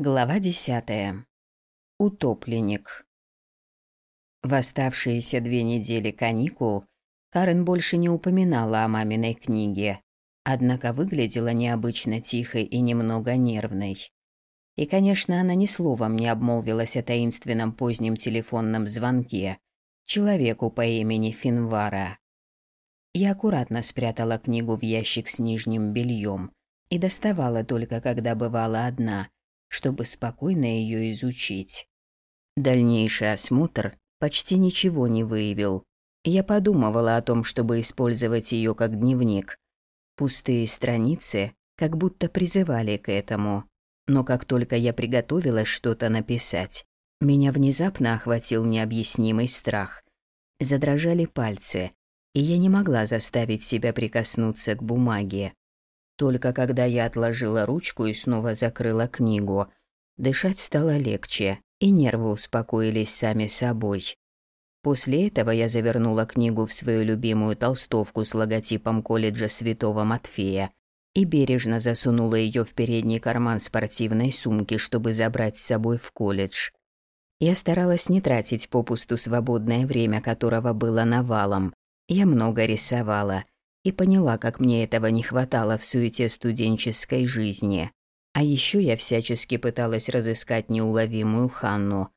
Глава десятая. Утопленник. В оставшиеся две недели каникул Карен больше не упоминала о маминой книге, однако выглядела необычно тихой и немного нервной. И, конечно, она ни словом не обмолвилась о таинственном позднем телефонном звонке человеку по имени Финвара. Я аккуратно спрятала книгу в ящик с нижним бельем и доставала только, когда бывала одна – чтобы спокойно ее изучить. Дальнейший осмотр почти ничего не выявил. Я подумывала о том, чтобы использовать ее как дневник. Пустые страницы как будто призывали к этому. Но как только я приготовилась что-то написать, меня внезапно охватил необъяснимый страх. Задрожали пальцы, и я не могла заставить себя прикоснуться к бумаге. Только когда я отложила ручку и снова закрыла книгу, дышать стало легче, и нервы успокоились сами собой. После этого я завернула книгу в свою любимую толстовку с логотипом колледжа Святого Матфея и бережно засунула ее в передний карман спортивной сумки, чтобы забрать с собой в колледж. Я старалась не тратить попусту свободное время, которого было навалом. Я много рисовала – и поняла, как мне этого не хватало в суете студенческой жизни. А еще я всячески пыталась разыскать неуловимую Ханну.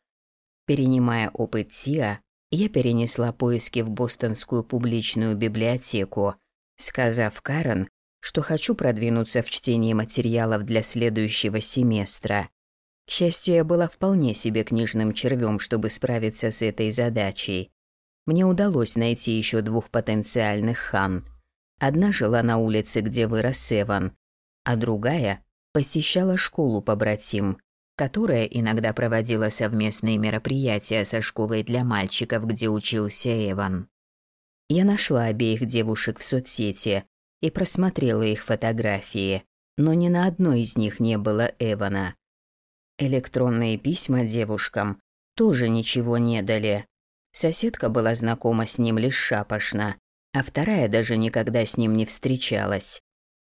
Перенимая опыт Сиа, я перенесла поиски в Бостонскую публичную библиотеку, сказав Карен, что хочу продвинуться в чтении материалов для следующего семестра. К счастью, я была вполне себе книжным червем, чтобы справиться с этой задачей. Мне удалось найти еще двух потенциальных хан. Одна жила на улице, где вырос Эван, а другая посещала школу побратим, которая иногда проводила совместные мероприятия со школой для мальчиков, где учился Эван. Я нашла обеих девушек в соцсети и просмотрела их фотографии, но ни на одной из них не было Эвана. Электронные письма девушкам тоже ничего не дали. Соседка была знакома с ним лишь шапошно, а вторая даже никогда с ним не встречалась.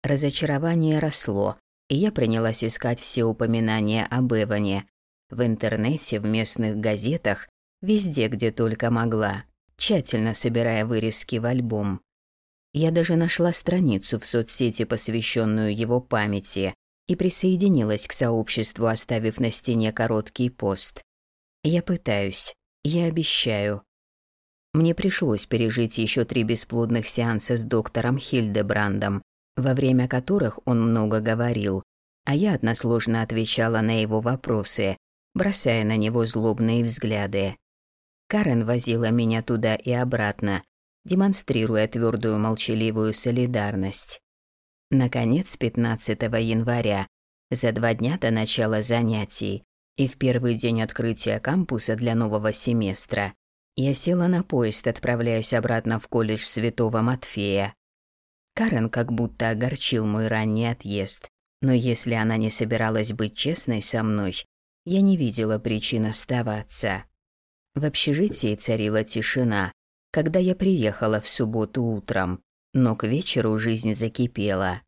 Разочарование росло, и я принялась искать все упоминания об Эване. В интернете, в местных газетах, везде, где только могла, тщательно собирая вырезки в альбом. Я даже нашла страницу в соцсети, посвященную его памяти, и присоединилась к сообществу, оставив на стене короткий пост. Я пытаюсь, я обещаю, мне пришлось пережить еще три бесплодных сеанса с доктором Хильдебрандом, во время которых он много говорил, а я односложно отвечала на его вопросы, бросая на него злобные взгляды. Карен возила меня туда и обратно, демонстрируя твердую молчаливую солидарность. Наконец, 15 января, за два дня до начала занятий и в первый день открытия кампуса для нового семестра, я села на поезд, отправляясь обратно в колледж Святого Матфея. Карен как будто огорчил мой ранний отъезд, но если она не собиралась быть честной со мной, я не видела причин оставаться. В общежитии царила тишина, когда я приехала в субботу утром, но к вечеру жизнь закипела.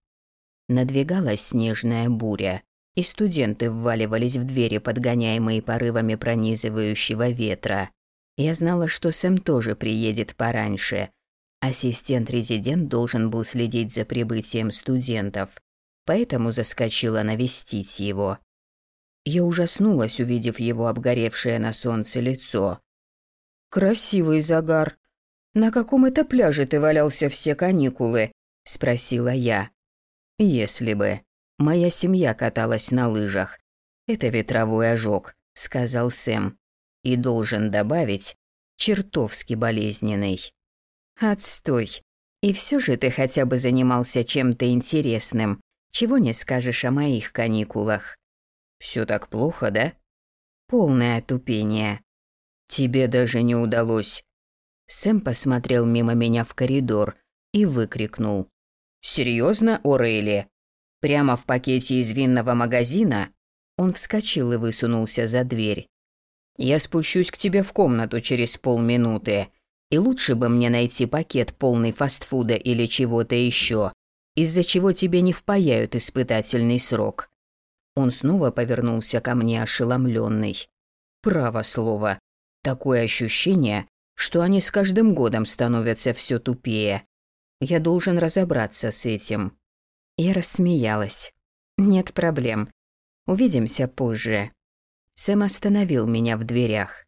Надвигалась снежная буря, и студенты вваливались в двери, подгоняемые порывами пронизывающего ветра. Я знала, что Сэм тоже приедет пораньше. Ассистент-резидент должен был следить за прибытием студентов, поэтому заскочила навестить его. Я ужаснулась, увидев его обгоревшее на солнце лицо. «Красивый загар. На каком это пляже ты валялся все каникулы?» – спросила я. «Если бы. Моя семья каталась на лыжах. Это ветровой ожог», – сказал Сэм и должен добавить, чертовски болезненный. Отстой. И все же ты хотя бы занимался чем-то интересным. Чего не скажешь о моих каникулах? Все так плохо, да? Полное тупение. Тебе даже не удалось. Сэм посмотрел мимо меня в коридор и выкрикнул. «Серьезно, Орейли? Прямо в пакете из винного магазина?» Он вскочил и высунулся за дверь. Я спущусь к тебе в комнату через полминуты. И лучше бы мне найти пакет полный фастфуда или чего-то еще, из-за чего тебе не впаяют испытательный срок. Он снова повернулся ко мне ошеломленный. Право слово. Такое ощущение, что они с каждым годом становятся все тупее. Я должен разобраться с этим. Я рассмеялась. Нет проблем. Увидимся позже. Сэм остановил меня в дверях.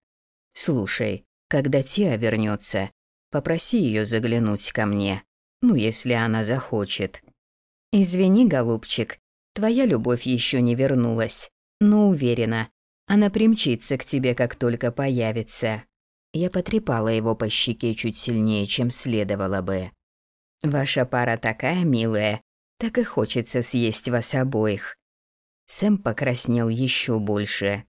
Слушай, когда Тиа вернется, попроси ее заглянуть ко мне. Ну, если она захочет. Извини, голубчик, твоя любовь еще не вернулась, но уверена, она примчится к тебе, как только появится. Я потрепала его по щеке чуть сильнее, чем следовало бы. Ваша пара такая милая, так и хочется съесть вас обоих. Сэм покраснел еще больше.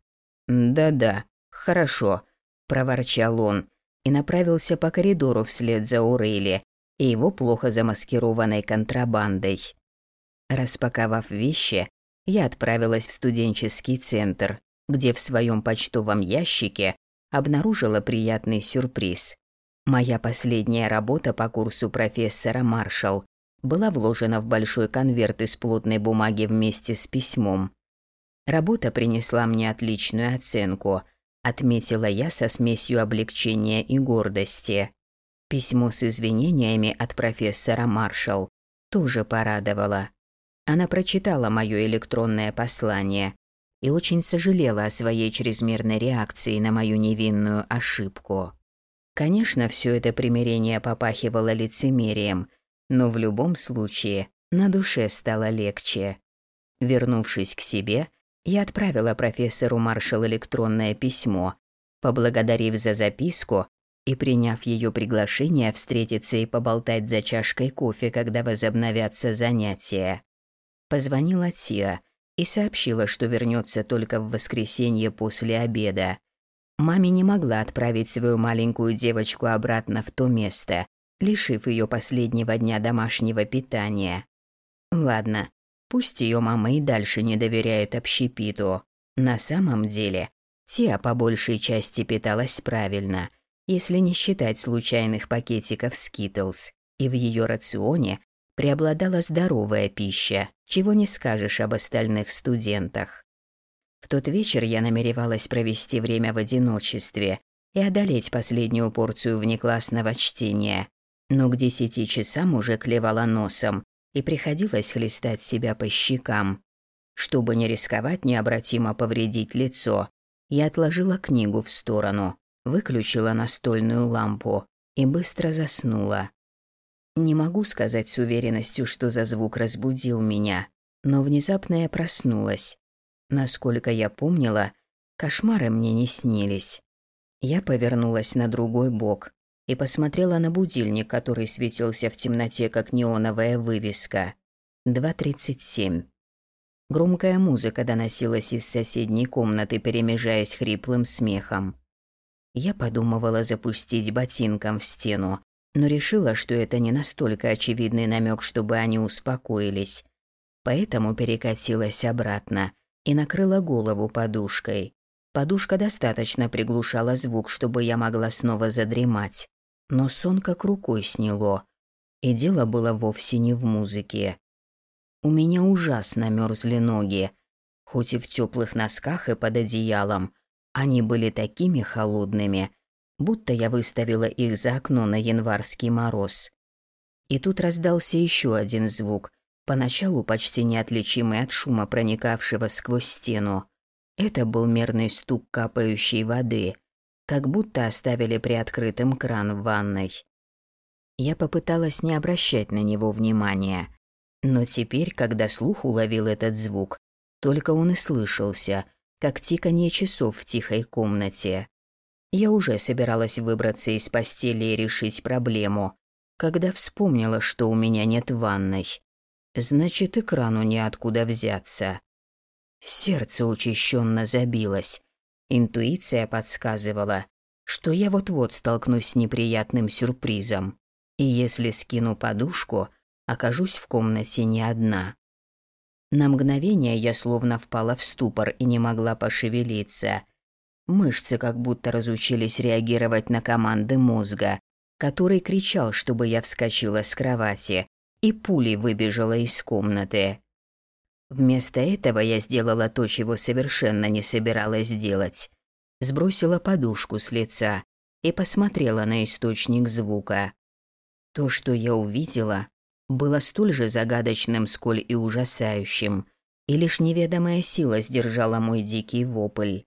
Да-да, хорошо, проворчал он и направился по коридору вслед за Урейли и его плохо замаскированной контрабандой. Распаковав вещи, я отправилась в студенческий центр, где в своем почтовом ящике обнаружила приятный сюрприз. Моя последняя работа по курсу профессора Маршалл была вложена в большой конверт из плотной бумаги вместе с письмом. Работа принесла мне отличную оценку, отметила я со смесью облегчения и гордости. Письмо с извинениями от профессора Маршалл тоже порадовало. Она прочитала моё электронное послание и очень сожалела о своей чрезмерной реакции на мою невинную ошибку. Конечно, все это примирение попахивало лицемерием, но в любом случае на душе стало легче. Вернувшись к себе, я отправила профессору Маршал электронное письмо, поблагодарив за записку и приняв ее приглашение встретиться и поболтать за чашкой кофе, когда возобновятся занятия. Позвонила Тиа и сообщила, что вернется только в воскресенье после обеда. Маме не могла отправить свою маленькую девочку обратно в то место, лишив ее последнего дня домашнего питания. Ладно, пусть ее мама и дальше не доверяет общепиту. На самом деле, Тиа по большей части питалась правильно, если не считать случайных пакетиков Skittles, и в ее рационе преобладала здоровая пища, чего не скажешь об остальных студентах. В тот вечер я намеревалась провести время в одиночестве и одолеть последнюю порцию внеклассного чтения, но к десяти часам уже клевала носом и приходилось хлестать себя по щекам. Чтобы не рисковать необратимо повредить лицо, я отложила книгу в сторону, выключила настольную лампу и быстро заснула. Не могу сказать с уверенностью, что за звук разбудил меня, но внезапно я проснулась. Насколько я помнила, кошмары мне не снились. Я повернулась на другой бок и посмотрела на будильник, который светился в темноте, как неоновая вывеска. 2.37. Громкая музыка доносилась из соседней комнаты, перемежаясь хриплым смехом. Я подумывала запустить ботинком в стену, но решила, что это не настолько очевидный намек, чтобы они успокоились. Поэтому перекатилась обратно и накрыла голову подушкой. Подушка достаточно приглушала звук, чтобы я могла снова задремать. Но сон как рукой сняло. И дело было вовсе не в музыке. У меня ужасно мерзли ноги. Хоть и в теплых носках и под одеялом, они были такими холодными, будто я выставила их за окно на январский мороз. И тут раздался еще один звук, поначалу почти неотличимый от шума, проникавшего сквозь стену. Это был мерный стук капающей воды, как будто оставили приоткрытым кран в ванной. Я попыталась не обращать на него внимания, но теперь, когда слух уловил этот звук, только он и слышался, как тиканье часов в тихой комнате. Я уже собиралась выбраться из постели и решить проблему, когда вспомнила, что у меня нет ванной. Значит, экрану неоткуда взяться. Сердце учащенно забилось. Интуиция подсказывала, что я вот-вот столкнусь с неприятным сюрпризом. И если скину подушку, окажусь в комнате не одна. На мгновение я словно впала в ступор и не могла пошевелиться – Мышцы как будто разучились реагировать на команды мозга, который кричал, чтобы я вскочила с кровати и пулей выбежала из комнаты. Вместо этого я сделала то, чего совершенно не собиралась делать. Сбросила подушку с лица и посмотрела на источник звука. То, что я увидела, было столь же загадочным, сколь и ужасающим, и лишь неведомая сила сдержала мой дикий вопль.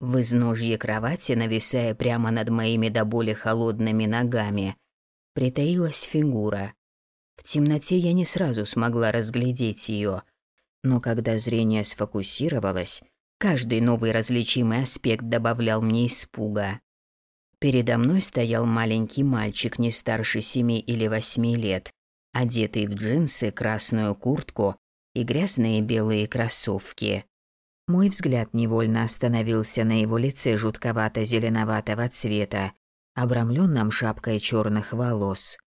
В изножье кровати, нависая прямо над моими до боли холодными ногами, притаилась фигура. В темноте я не сразу смогла разглядеть ее, но когда зрение сфокусировалось, каждый новый различимый аспект добавлял мне испуга. Передо мной стоял маленький мальчик не старше семи или восьми лет, одетый в джинсы, красную куртку и грязные белые кроссовки. Мой взгляд невольно остановился на его лице жутковато-зеленоватого цвета, обрамленном шапкой черных волос.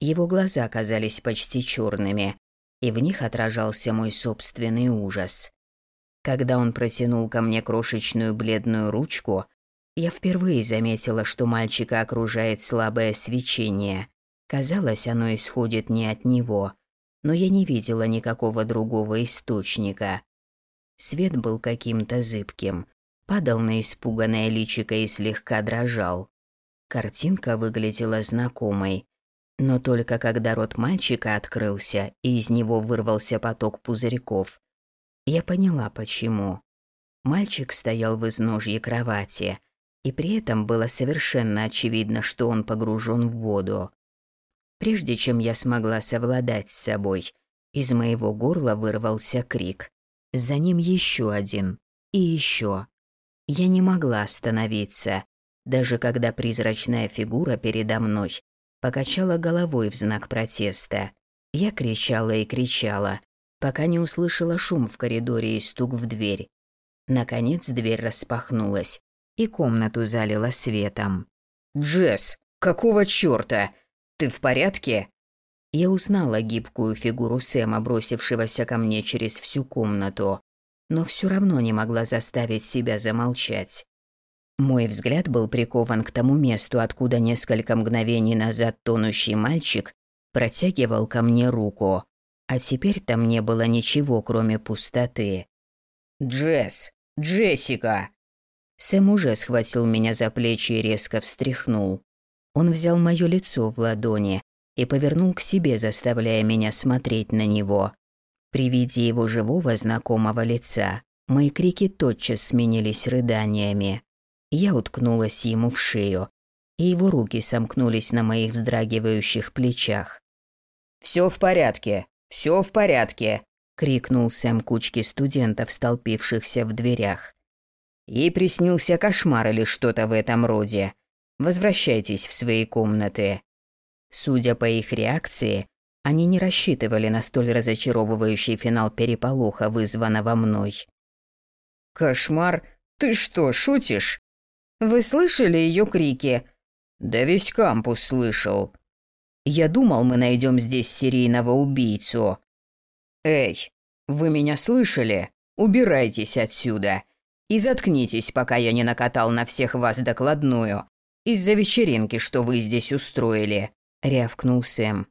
Его глаза казались почти черными, и в них отражался мой собственный ужас. Когда он протянул ко мне крошечную бледную ручку, я впервые заметила, что мальчика окружает слабое свечение. Казалось, оно исходит не от него, но я не видела никакого другого источника. Свет был каким-то зыбким, падал на испуганное личико и слегка дрожал. Картинка выглядела знакомой, но только когда рот мальчика открылся и из него вырвался поток пузырьков, я поняла почему. Мальчик стоял в изножье кровати, и при этом было совершенно очевидно, что он погружен в воду. Прежде чем я смогла совладать с собой, из моего горла вырвался крик. За ним еще один. И еще. Я не могла остановиться, даже когда призрачная фигура передо мной покачала головой в знак протеста. Я кричала и кричала, пока не услышала шум в коридоре и стук в дверь. Наконец дверь распахнулась, и комнату залила светом. «Джесс, какого чёрта? Ты в порядке?» Я узнала гибкую фигуру Сэма, бросившегося ко мне через всю комнату, но все равно не могла заставить себя замолчать. Мой взгляд был прикован к тому месту, откуда несколько мгновений назад тонущий мальчик протягивал ко мне руку, а теперь там не было ничего, кроме пустоты. «Джесс! Джессика!» Сэм уже схватил меня за плечи и резко встряхнул. Он взял моё лицо в ладони и повернул к себе, заставляя меня смотреть на него. При виде его живого знакомого лица мои крики тотчас сменились рыданиями. Я уткнулась ему в шею, и его руки сомкнулись на моих вздрагивающих плечах. «Всё в порядке, всё в порядке!» – крикнул Сэм кучке студентов, столпившихся в дверях. Ей приснился кошмар или что-то в этом роде. Возвращайтесь в свои комнаты. Судя по их реакции, они не рассчитывали на столь разочаровывающий финал переполоха, вызванного мной. «Кошмар? Ты что, шутишь?» Вы слышали ее крики? Да весь кампус слышал. Я думал, мы найдем здесь серийного убийцу. Эй, вы меня слышали? Убирайтесь отсюда. И заткнитесь, пока я не накатал на всех вас докладную. Из-за вечеринки, что вы здесь устроили, рявкнул Сэм.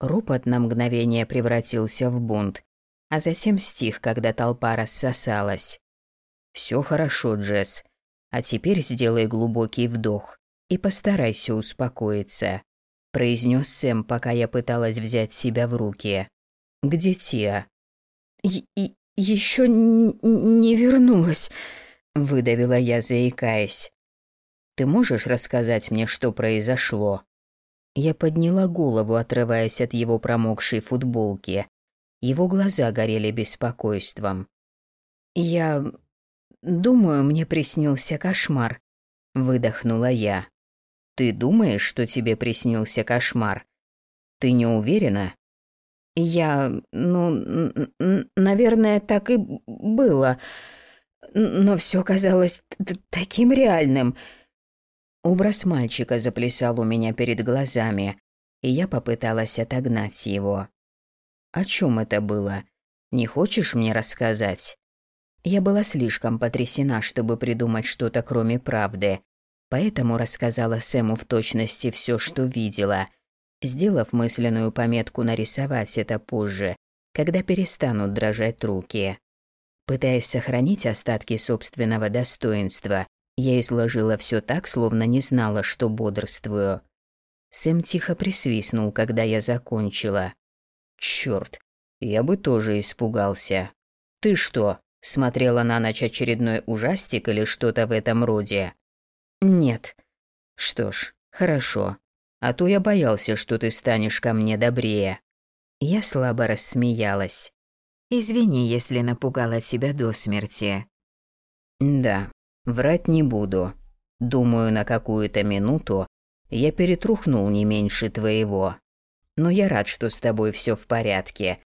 Ропот на мгновение превратился в бунт, а затем стих, когда толпа рассосалась. Все хорошо, Джесс. А теперь сделай глубокий вдох и постарайся успокоиться», – произнес Сэм, пока я пыталась взять себя в руки. «Где Тия?» «Еще не вернулась», – выдавила я, заикаясь. «Ты можешь рассказать мне, что произошло?» Я подняла голову, отрываясь от его промокшей футболки. Его глаза горели беспокойством. «Я Думаю, мне приснился кошмар. Выдохнула я. Ты думаешь, что тебе приснился кошмар? Ты не уверена? Я, ну, наверное, так и было. Но все казалось таким реальным. Образ мальчика заплясал у меня перед глазами, и я попыталась отогнать его. О чем это было? Не хочешь мне рассказать? Я была слишком потрясена, чтобы придумать что-то кроме правды, поэтому рассказала Сэму в точности все, что видела, сделав мысленную пометку нарисовать это позже, когда перестанут дрожать руки. Пытаясь сохранить остатки собственного достоинства, я изложила все так, словно не знала, что бодрствую. Сэм тихо присвистнул, когда я закончила. Черт, я бы тоже испугался. Ты что, смотрела на ночь очередной ужастик или что-то в этом роде? Нет. Что ж, хорошо. А то я боялся, что ты станешь ко мне добрее. Я слабо рассмеялась. Извини, если напугала тебя до смерти. Да, врать не буду. Думаю, на какую-то минуту я перетрухнул не меньше твоего. Но я рад, что с тобой все в порядке.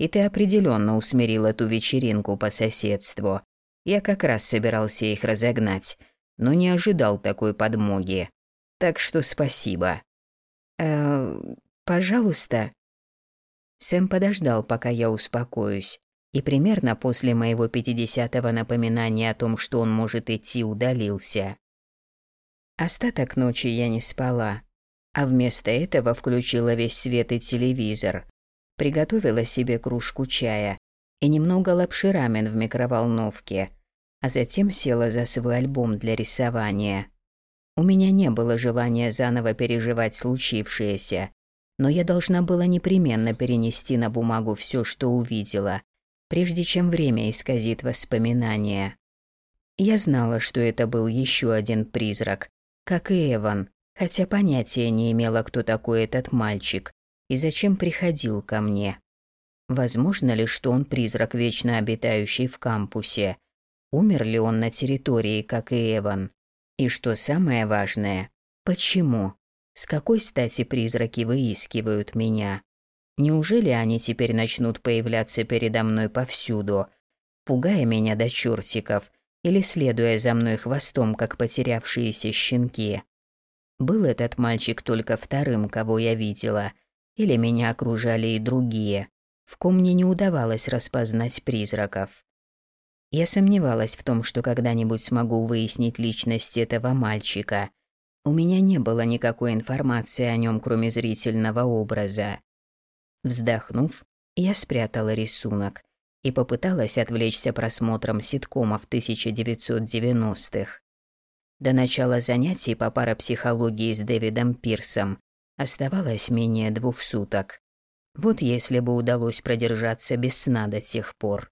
И ты определенно усмирил эту вечеринку по соседству. Я как раз собирался их разогнать, но не ожидал такой подмоги. Так что спасибо. Э, пожалуйста. Сэм подождал, пока я успокоюсь, и примерно после моего пятидесятого напоминания о том, что он может идти, удалился. Остаток ночи я не спала, а вместо этого включила весь свет и телевизор, приготовила себе кружку чая и немного лапши рамен в микроволновке, а затем села за свой альбом для рисования. У меня не было желания заново переживать случившееся, но я должна была непременно перенести на бумагу все, что увидела, прежде чем время исказит воспоминания. Я знала, что это был еще один призрак, как и Эван, хотя понятия не имела, кто такой этот мальчик, и зачем приходил ко мне. Возможно ли, что он призрак, вечно обитающий в кампусе? Умер ли он на территории, как и Эван? И что самое важное, почему? С какой стати призраки выискивают меня? Неужели они теперь начнут появляться передо мной повсюду, пугая меня до чертиков или следуя за мной хвостом, как потерявшиеся щенки? Был этот мальчик только вторым, кого я видела, или меня окружали и другие, в ком мне не удавалось распознать призраков. Я сомневалась в том, что когда-нибудь смогу выяснить личность этого мальчика. У меня не было никакой информации о нем, кроме зрительного образа. Вздохнув, я спрятала рисунок и попыталась отвлечься просмотром ситкомов 1990-х. До начала занятий по парапсихологии с Дэвидом Пирсом Оставалось менее двух суток. Вот если бы удалось продержаться без сна до тех пор.